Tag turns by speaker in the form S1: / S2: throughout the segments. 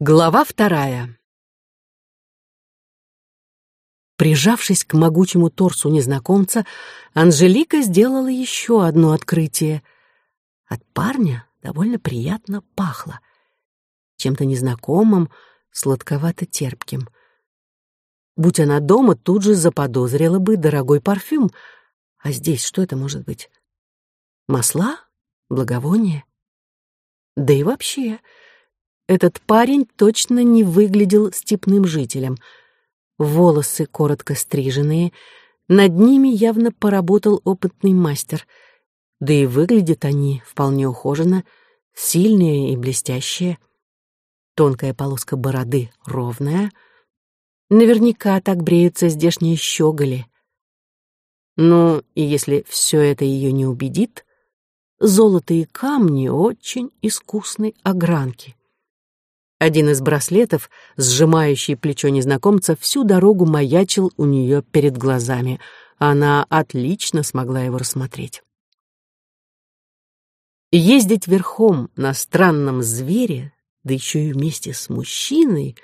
S1: Глава вторая. Прижавшись к могучему торсу незнакомца, Анжелика сделала еще одно открытие. От парня довольно приятно пахло. Чем-то незнакомым, сладковато-терпким. Будь она дома, тут же заподозрила бы дорогой парфюм. А здесь что это может быть? Масла? Благовония? Да и вообще... Этот парень точно не выглядел степным жителем. Волосы коротко стриженные, над ними явно поработал опытный мастер. Да и выглядят они вполне ухоженно, сильные и блестящие. Тонкая полоска бороды ровная. Наверняка так бреются здешние щеголи. Ну, и если все это ее не убедит, золотые камни очень искусной огранки. Один из браслетов, сжимающий плечо незнакомца, всю дорогу маячил у нее перед глазами. Она отлично смогла его рассмотреть. Ездить верхом на странном звере, да еще и вместе с мужчиной,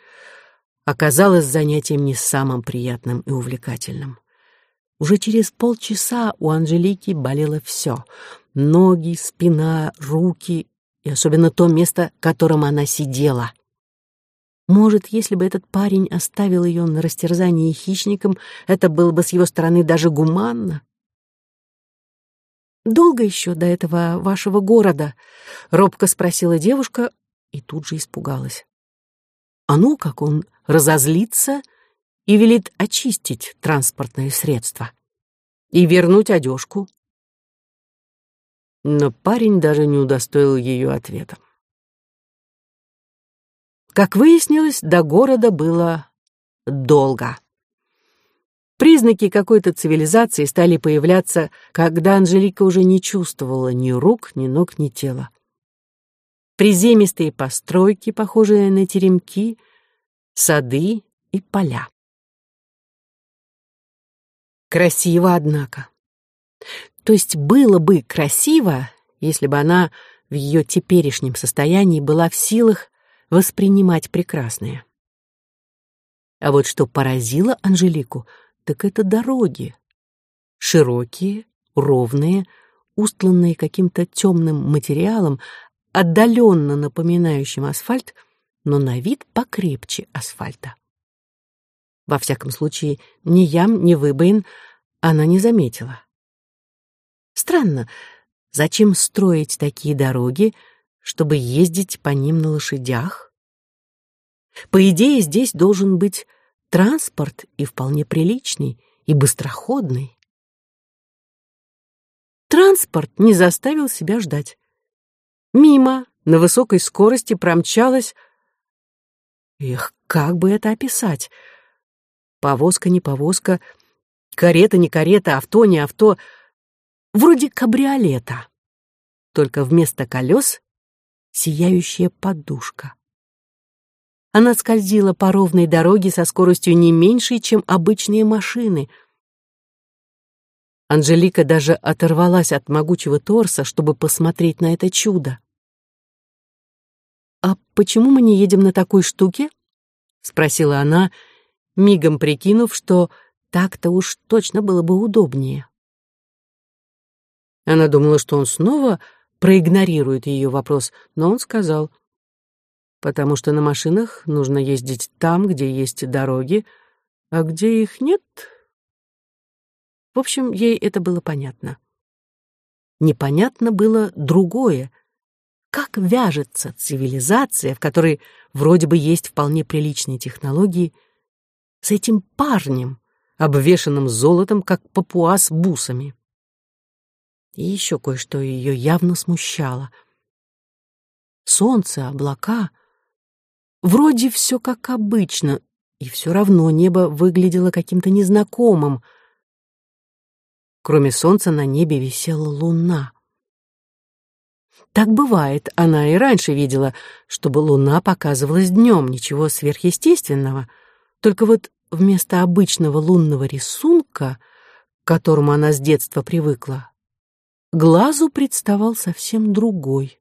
S1: оказалось занятием не самым приятным и увлекательным. Уже через полчаса у Анжелики болело все — ноги, спина, руки и особенно то место, которым она сидела — может, если бы этот парень оставил ее на растерзании хищникам, это было бы с его стороны даже гуманно. «Долго еще до этого вашего города?» — робко спросила девушка и тут же испугалась. А ну, как он разозлится и велит очистить транспортное средство и вернуть одежку. Но парень даже не удостоил ее ответом. Как выяснилось, до города было долго. Признаки какой-то цивилизации стали появляться, когда Анжелика уже не чувствовала ни рук, ни ног, ни тела. Приземистые постройки, похожие на теремки, сады и поля. Красиво, однако. То есть было бы красиво, если бы она в ее теперешнем состоянии была в силах воспринимать прекрасное. А вот что поразило Анжелику, так это дороги. Широкие, ровные, устланные каким-то темным материалом, отдаленно напоминающим асфальт, но на вид покрепче асфальта. Во всяком случае, ни ям, ни выбоин она не заметила. Странно, зачем строить такие дороги, чтобы ездить по ним на лошадях? По идее, здесь должен быть транспорт и вполне приличный, и быстроходный. Транспорт не заставил себя ждать. Мимо, на высокой скорости промчалась... Эх, как бы это описать? Повозка не повозка, карета не карета, авто не авто. Вроде кабриолета. Только вместо колес сияющая подушка. Она скользила по ровной дороге со скоростью не меньшей, чем обычные машины. Анжелика даже оторвалась от могучего торса, чтобы посмотреть на это чудо. «А почему мы не едем на такой штуке?» — спросила она, мигом прикинув, что так-то уж точно было бы удобнее. Она думала, что он снова проигнорирует ее вопрос, но он сказал, «Потому что на машинах нужно ездить там, где есть дороги, а где их нет...» В общем, ей это было понятно. Непонятно было другое. Как вяжется цивилизация, в которой вроде бы есть вполне приличные технологии, с этим парнем, обвешанным золотом, как папуа с бусами? И еще кое-что ее явно смущало. Солнце, облака. Вроде все как обычно, и все равно небо выглядело каким-то незнакомым. Кроме солнца на небе висела луна. Так бывает, она и раньше видела, чтобы луна показывалась днем, ничего сверхъестественного. Только вот вместо обычного лунного рисунка, к которому она с детства привыкла, глазу представал совсем другой.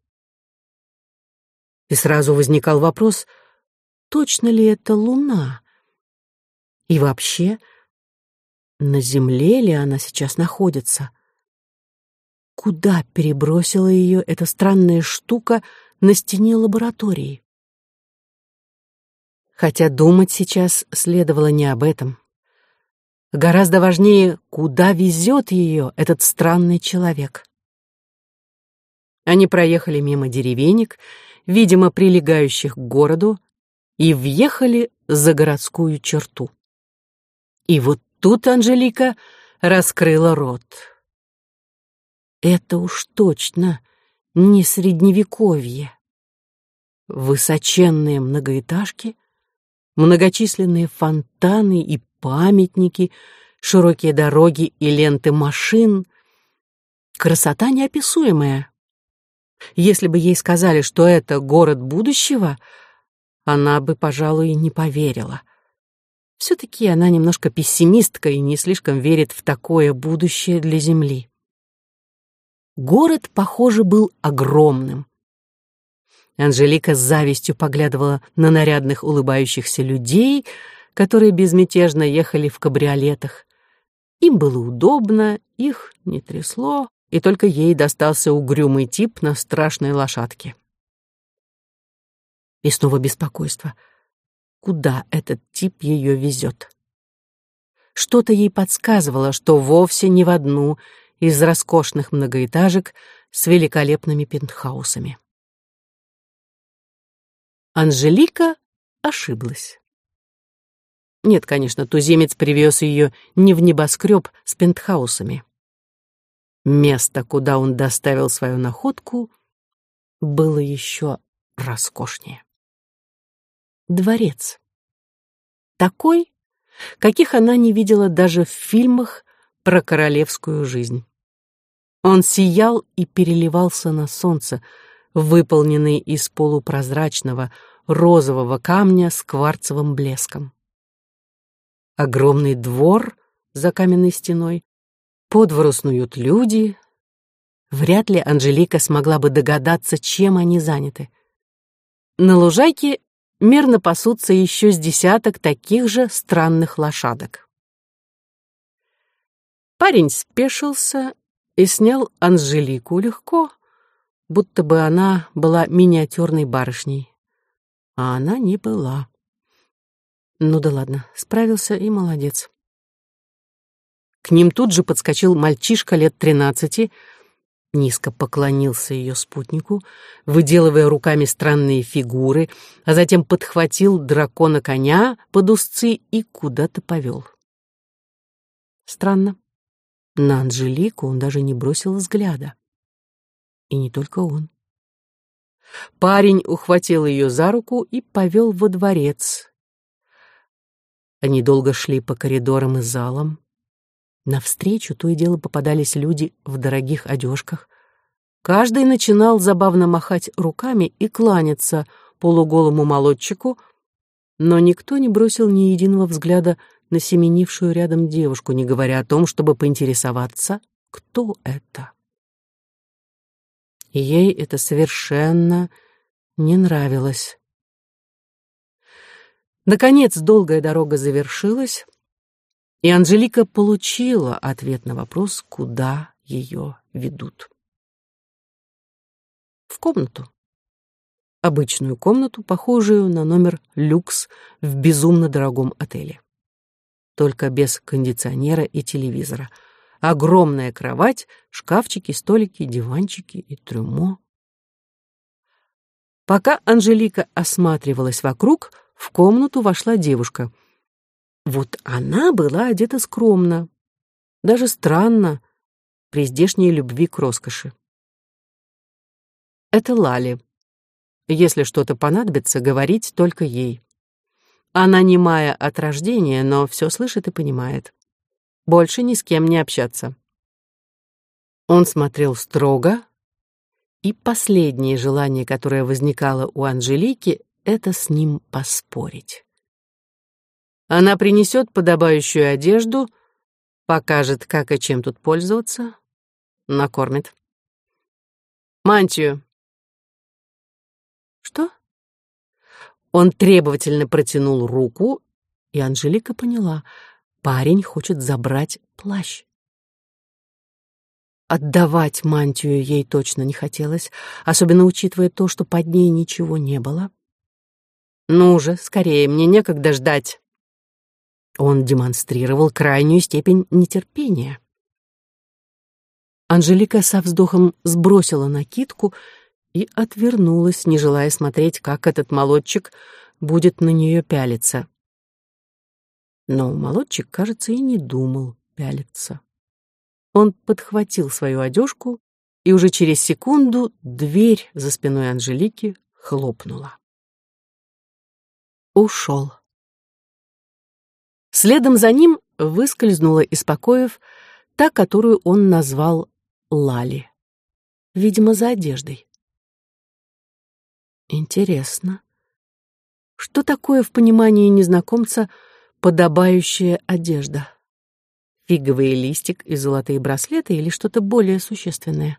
S1: И сразу возникал вопрос, точно ли это луна? И вообще, на Земле ли она сейчас находится? Куда перебросила ее эта странная штука на стене лаборатории? Хотя думать сейчас следовало не об этом. Гораздо важнее, куда везет ее этот странный человек. Они проехали мимо деревенек, видимо, прилегающих к городу, и въехали за городскую черту. И вот тут Анжелика раскрыла рот. Это уж точно не средневековье. Высоченные многоэтажки, многочисленные фонтаны и памятники, широкие дороги и ленты машин. Красота неописуемая. Если бы ей сказали, что это город будущего, она бы, пожалуй, не поверила. Все-таки она немножко пессимистка и не слишком верит в такое будущее для Земли. Город, похоже, был огромным. Анжелика с завистью поглядывала на нарядных улыбающихся людей, которые безмятежно ехали в кабриолетах. Им было удобно, их не трясло, и только ей достался угрюмый тип на страшной лошадке. И снова беспокойство. Куда этот тип ее везет? Что-то ей подсказывало, что вовсе не в одну из роскошных многоэтажек с великолепными пентхаусами. Анжелика ошиблась. Нет, конечно, туземец привез ее не в небоскреб с пентхаусами. Место, куда он доставил свою находку, было еще роскошнее. Дворец. Такой, каких она не видела даже в фильмах про королевскую жизнь. Он сиял и переливался на солнце, выполненный из полупрозрачного розового камня с кварцевым блеском. Огромный двор за каменной стеной, по двору снуют люди. Вряд ли Анжелика смогла бы догадаться, чем они заняты. На лужайке мирно пасутся еще с десяток таких же странных лошадок. Парень спешился и снял Анжелику легко, будто бы она была миниатюрной барышней. А она не была. Ну да ладно, справился и молодец. К ним тут же подскочил мальчишка лет тринадцати, низко поклонился ее спутнику, выделывая руками странные фигуры, а затем подхватил дракона коня под узцы и куда-то повел. Странно. На Анжелику он даже не бросил взгляда. И не только он. Парень ухватил ее за руку и повел во дворец. Они долго шли по коридорам и залам. Навстречу то и дело попадались люди в дорогих одежках. Каждый начинал забавно махать руками и кланяться полуголому молодчику, но никто не бросил ни единого взгляда на семенившую рядом девушку, не говоря о том, чтобы поинтересоваться, кто это. Ей это совершенно не нравилось. Наконец долгая дорога завершилась, и Анжелика получила ответ на вопрос, куда ее ведут. В комнату. Обычную комнату, похожую на номер люкс в безумно дорогом отеле. Только без кондиционера и телевизора. Огромная кровать, шкафчики, столики, диванчики и трюмо. Пока Анжелика осматривалась вокруг, в комнату вошла девушка — вот она была одета скромно, даже странно, при здешней любви к роскоши. Это Лали. Если что-то понадобится, говорить только ей. Она немая от рождения, но все слышит и понимает. Больше ни с кем не общаться. Он смотрел строго, и последнее желание, которое возникало у Анжелики, это с ним поспорить. Она принесет подобающую одежду, покажет, как и чем тут пользоваться, накормит. Мантию. Что? Он требовательно протянул руку, и Анжелика поняла, парень хочет забрать плащ. Отдавать мантию ей точно не хотелось, особенно учитывая то, что под ней ничего не было. «Ну же, скорее, мне некогда ждать!» Он демонстрировал крайнюю степень нетерпения. Анжелика со вздохом сбросила накидку и отвернулась, не желая смотреть, как этот молодчик будет на нее пялиться. Но молодчик, кажется, и не думал пялиться. Он подхватил свою одежку, и уже через секунду дверь за спиной Анжелики хлопнула. Ушел. Следом за ним выскользнула из покоев та, которую он назвал Лали. Видимо, за одеждой. Интересно, что такое в понимании незнакомца подобающая одежда? Фиговый листик и золотые браслеты или что-то более существенное?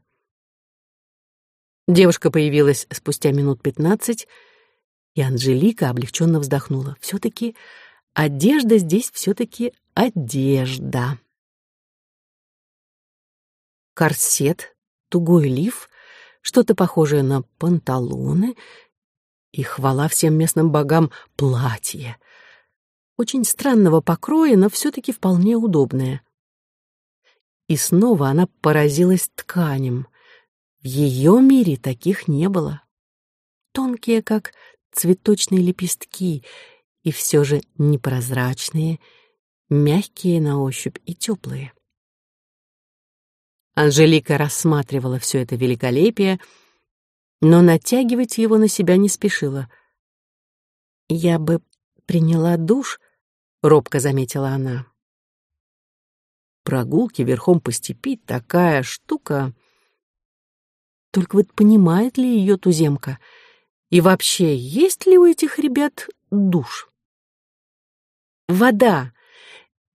S1: Девушка появилась спустя минут пятнадцать, и Анжелика облегченно вздохнула. Все-таки одежда здесь все-таки одежда. Корсет, тугой лиф, что-то похожее на панталоны и, хвала всем местным богам, платье. Очень странного покроя, но все-таки вполне удобное. И снова она поразилась тканям. В ее мире таких не было. Тонкие, как цветочные лепестки, и все же непрозрачные, мягкие на ощупь и теплые. Анжелика рассматривала все это великолепие, но натягивать его на себя не спешила. «Я бы приняла душ», — робко заметила она. Прогулки верхом по степи — такая штука. Только вот понимает ли ее туземка? И вообще, есть ли у этих ребят душ? Вода.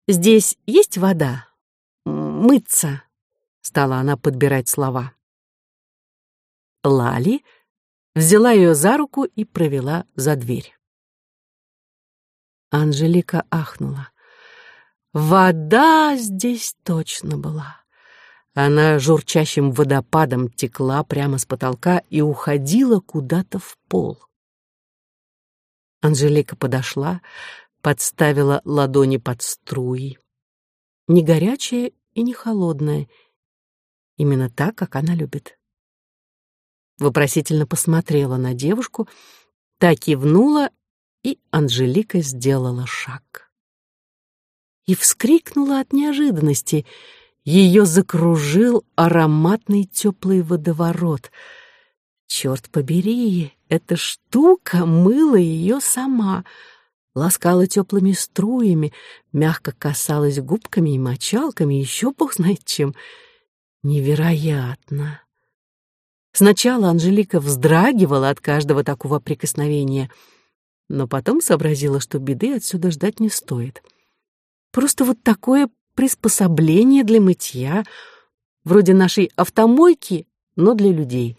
S1: Здесь есть вода? Мыться. Стала она подбирать слова. Лали взяла ее за руку и провела за дверь. Анжелика ахнула. Вода здесь точно была. Она журчащим водопадом текла прямо с потолка и уходила куда-то в пол. Анжелика подошла, подставила ладони под струи. Не горячая и не холодная, именно так, как она любит. Вопросительно посмотрела на девушку, та кивнула, и Анжелика сделала шаг. И вскрикнула от неожиданности. Ее закружил ароматный теплый водоворот. Черт побери, эта штука мыла ее сама — ласкала теплыми струями, мягко касалась губками и мочалками, еще бог знает чем. Невероятно! Сначала Анжелика вздрагивала от каждого такого прикосновения, но потом сообразила, что беды отсюда ждать не стоит. Просто вот такое приспособление для мытья, вроде нашей автомойки, но для людей.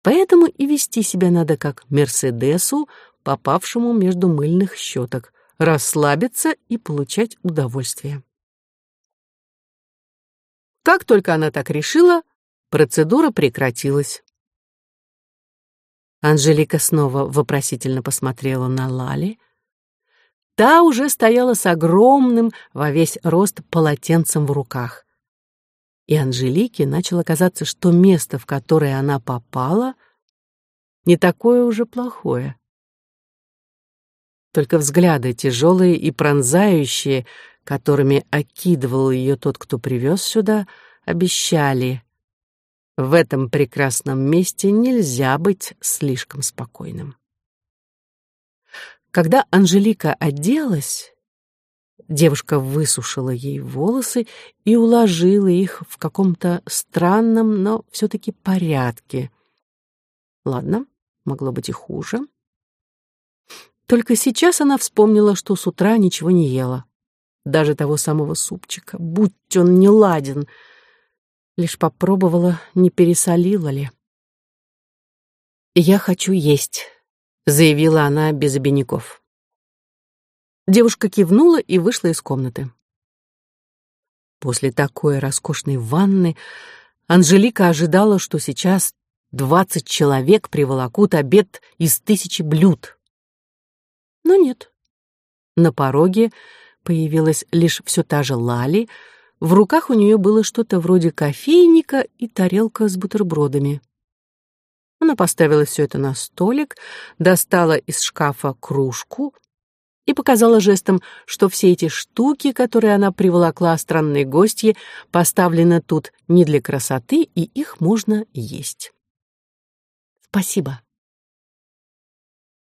S1: Поэтому и вести себя надо как Мерседесу, попавшему между мыльных щеток, расслабиться и получать удовольствие. Как только она так решила, процедура прекратилась. Анжелика снова вопросительно посмотрела на Лали. Та уже стояла с огромным во весь рост полотенцем в руках. И Анжелике начало казаться, что место, в которое она попала, не такое уже плохое. Только взгляды тяжелые и пронзающие, которыми окидывал ее тот, кто привез сюда, обещали. В этом прекрасном месте нельзя быть слишком спокойным. Когда Анжелика оделась, девушка высушила ей волосы и уложила их в каком-то странном, но все-таки порядке. Ладно, могло быть и хуже. Только сейчас она вспомнила, что с утра ничего не ела. Даже того самого супчика, будь он не ладен. Лишь попробовала, не пересолила ли. «Я хочу есть», — заявила она без обиняков. Девушка кивнула и вышла из комнаты. После такой роскошной ванны Анжелика ожидала, что сейчас двадцать человек приволокут обед из тысячи блюд. Но нет. На пороге появилась лишь все та же Лали, в руках у нее было что-то вроде кофейника и тарелка с бутербродами. Она поставила все это на столик, достала из шкафа кружку и показала жестом, что все эти штуки, которые она приволокла странные гости, поставлены тут не для красоты, и их можно есть. «Спасибо».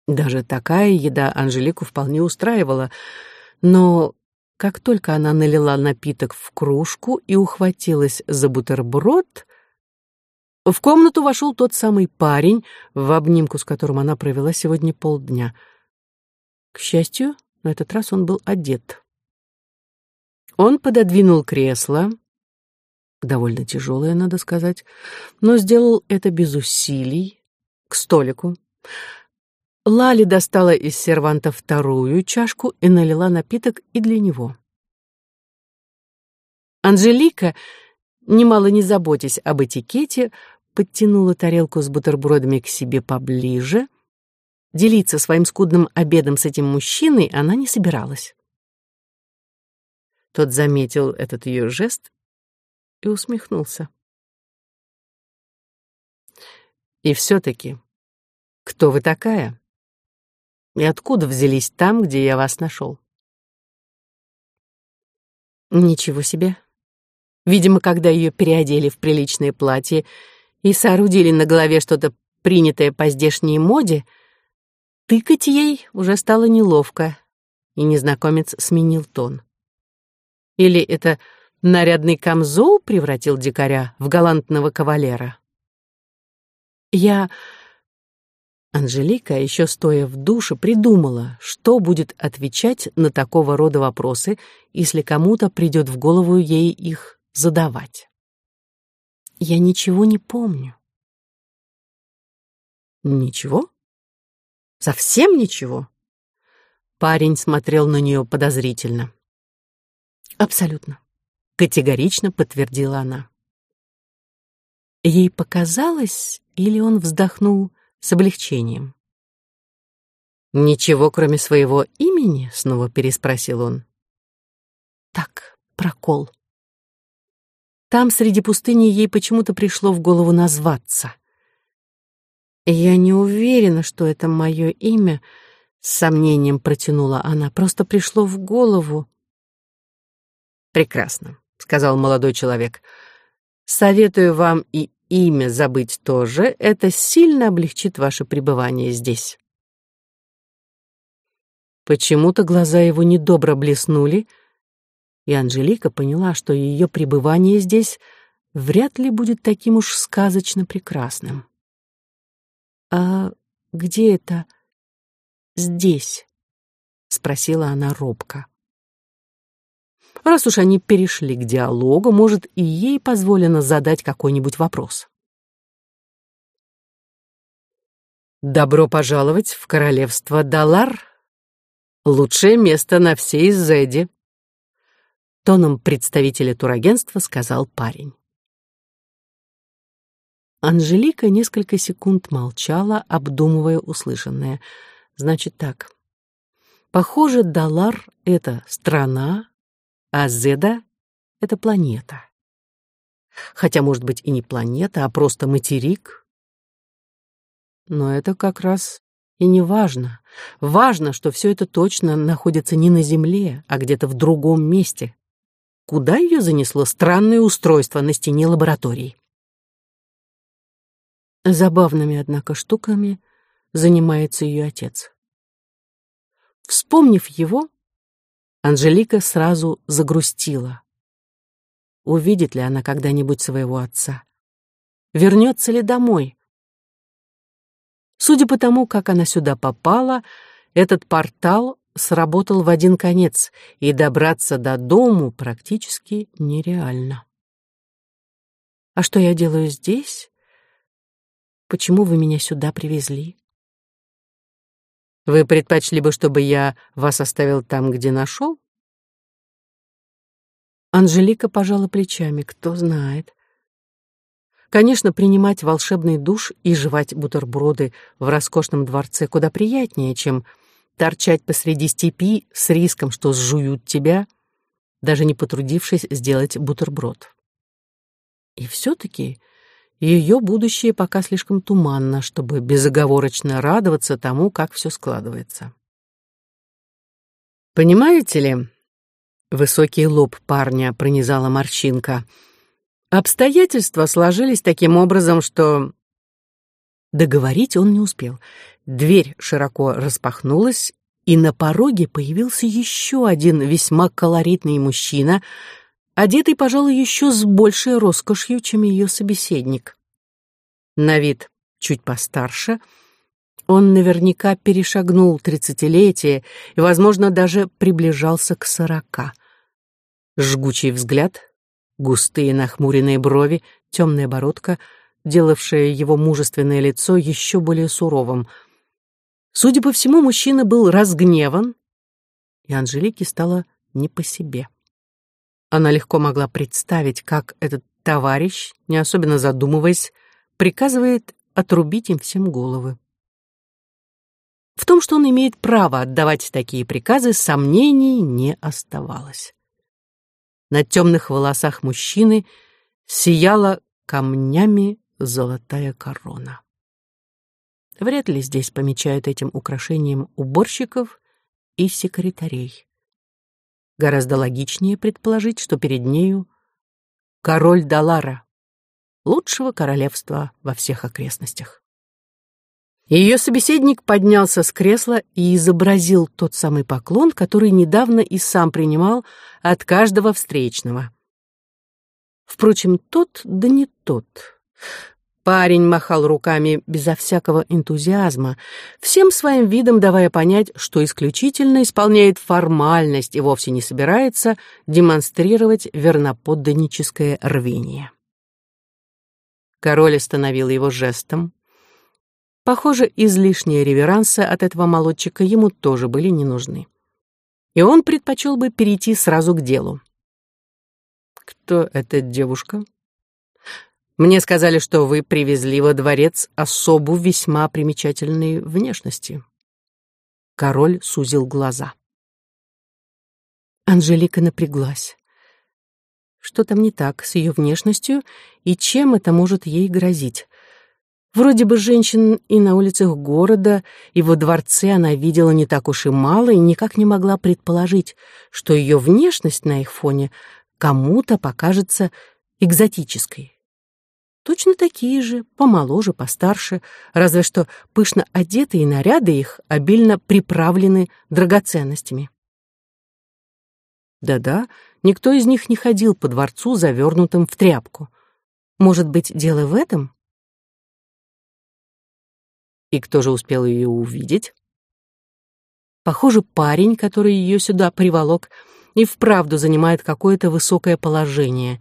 S1: Даже такая еда Анжелику вполне устраивала, но как только она налила напиток в кружку и ухватилась за бутерброд, в комнату вошел тот самый парень, в обнимку с которым она провела сегодня полдня. К счастью, на этот раз он был одет. Он пододвинул кресло, довольно тяжелое, надо сказать, но сделал это без усилий, к столику. Лали достала из серванта вторую чашку и налила напиток и для него. Анжелика, немало не заботясь об этикете, подтянула тарелку с бутербродами к себе поближе. Делиться своим скудным обедом с этим мужчиной она не собиралась. Тот заметил этот ее жест и усмехнулся. «И все-таки, кто вы такая?» И откуда взялись там, где я вас нашел? Ничего себе. Видимо, когда ее переодели в приличное платье и соорудили на голове что-то принятое по здешней моде, тыкать ей уже стало неловко, и незнакомец сменил тон. Или это нарядный камзол превратил дикаря в галантного кавалера? Я Анжелика, еще стоя в душе, придумала, что будет отвечать на такого рода вопросы, если кому-то придет в голову ей их задавать. «Я ничего не помню». «Ничего? Совсем ничего?» Парень смотрел на нее подозрительно. «Абсолютно», — категорично подтвердила она. Ей показалось, или он вздохнул, — с облегчением. «Ничего, кроме своего имени?» — снова переспросил он. «Так, прокол». Там, среди пустыни, ей почему-то пришло в голову назваться. «Я не уверена, что это мое имя», — с сомнением протянула она. «Просто пришло в голову». «Прекрасно», — сказал молодой человек. «Советую вам и имя забыть тоже, это сильно облегчит ваше пребывание здесь. Почему-то глаза его недобро блеснули, и Анжелика поняла, что ее пребывание здесь вряд ли будет таким уж сказочно прекрасным. «А где это здесь?» — спросила она робко. Раз уж они перешли к диалогу, может, и ей позволено задать какой-нибудь вопрос. «Добро пожаловать в королевство Далар. Лучшее место на всей Зеде», — тоном представителя турагентства сказал парень. Анжелика несколько секунд молчала, обдумывая услышанное. Значит так. Похоже, Далар — это страна, а Зеда — это планета. Хотя, может быть, и не планета, а просто материк. Но это как раз и не важно. Важно, что все это точно находится не на Земле, а где-то в другом месте. Куда ее занесло странное устройство на стене лаборатории? Забавными, однако, штуками занимается ее отец. Вспомнив его, Анжелика сразу загрустила. Увидит ли она когда-нибудь своего отца? Вернется ли домой? Судя по тому, как она сюда попала, этот портал сработал в один конец, и добраться до дому практически нереально. «А что я делаю здесь? Почему вы меня сюда привезли?» Вы предпочли бы, чтобы я вас оставил там, где нашел? Анжелика пожала плечами, кто знает. Конечно, принимать волшебный душ и жевать бутерброды в роскошном дворце куда приятнее, чем торчать посреди степи с риском, что сжуют тебя, даже не потрудившись сделать бутерброд. И все-таки ее будущее пока слишком туманно, чтобы безоговорочно радоваться тому, как все складывается. Понимаете ли, Высокий лоб парня пронизала морщинка. Обстоятельства сложились таким образом, что... Договорить он не успел. Дверь широко распахнулась, и на пороге появился еще один весьма колоритный мужчина, одетый, пожалуй, еще с большей роскошью, чем ее собеседник. На вид чуть постарше — он наверняка перешагнул тридцатилетие и, возможно, даже приближался к сорока. Жгучий взгляд, густые нахмуренные брови, темная бородка, делавшая его мужественное лицо еще более суровым. Судя по всему, мужчина был разгневан, и Анжелике стало не по себе. Она легко могла представить, как этот товарищ, не особенно задумываясь, приказывает отрубить им всем головы. В том, что он имеет право отдавать такие приказы, сомнений не оставалось. На темных волосах мужчины сияла камнями золотая корона. Вряд ли здесь помечают этим украшением уборщиков и секретарей. Гораздо логичнее предположить, что перед нею король Далара, лучшего королевства во всех окрестностях. Ее собеседник поднялся с кресла и изобразил тот самый поклон, который недавно и сам принимал от каждого встречного. Впрочем, тот да не тот. Парень махал руками безо всякого энтузиазма, всем своим видом давая понять, что исключительно исполняет формальность и вовсе не собирается демонстрировать верноподданническое рвение. Король остановил его жестом, Похоже, излишние реверансы от этого молодчика ему тоже были не нужны. И он предпочел бы перейти сразу к делу. «Кто эта девушка?» «Мне сказали, что вы привезли во дворец особу весьма примечательной внешности». Король сузил глаза. Анжелика напряглась. Что там не так с ее внешностью и чем это может ей грозить? Вроде бы женщин и на улицах города, и во дворце она видела не так уж и мало и никак не могла предположить, что ее внешность на их фоне кому-то покажется экзотической. Точно такие же, помоложе, постарше, разве что пышно одетые наряды их обильно приправлены драгоценностями. Да-да, никто из них не ходил по дворцу, завернутым в тряпку. Может быть, дело в этом? И кто же успел ее увидеть? Похоже, парень, который ее сюда приволок, и вправду занимает какое-то высокое положение.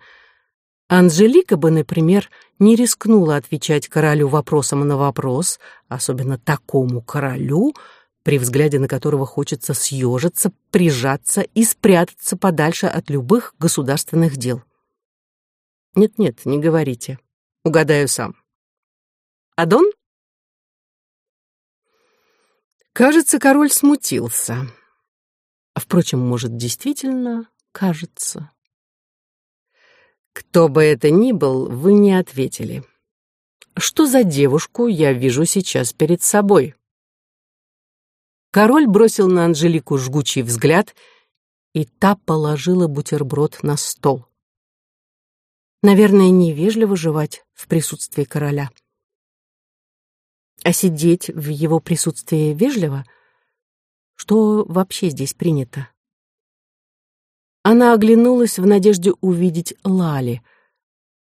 S1: Анжелика бы, например, не рискнула отвечать королю вопросом на вопрос, особенно такому королю, при взгляде на которого хочется съежиться, прижаться и спрятаться подальше от любых государственных дел. Нет-нет, не говорите. Угадаю сам. Адон? Кажется, король смутился. А, впрочем, может, действительно кажется. Кто бы это ни был, вы не ответили. Что за девушку я вижу сейчас перед собой? Король бросил на Анжелику жгучий взгляд, и та положила бутерброд на стол. Наверное, невежливо жевать в присутствии короля. А сидеть в его присутствии вежливо? Что вообще здесь принято? Она оглянулась в надежде увидеть Лали.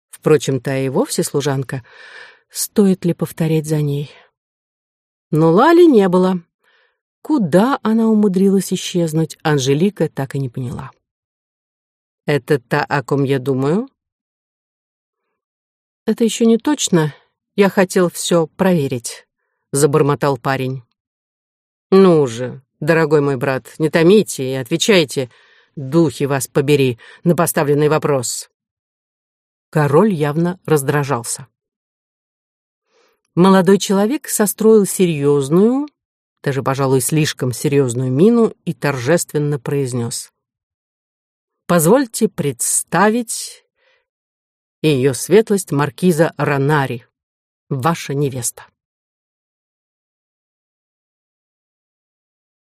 S1: Впрочем, та и вовсе служанка. Стоит ли повторять за ней? Но Лали не было. Куда она умудрилась исчезнуть, Анжелика так и не поняла. «Это та, о ком я думаю?» «Это еще не точно, я хотел все проверить», — забормотал парень. Ну же, дорогой мой брат, не томите и отвечайте, духи вас побери, на поставленный вопрос. Король явно раздражался. Молодой человек состроил серьезную, даже, пожалуй, слишком серьезную мину и торжественно произнес. «Позвольте представить ее светлость маркиза Ронари, ваша невеста».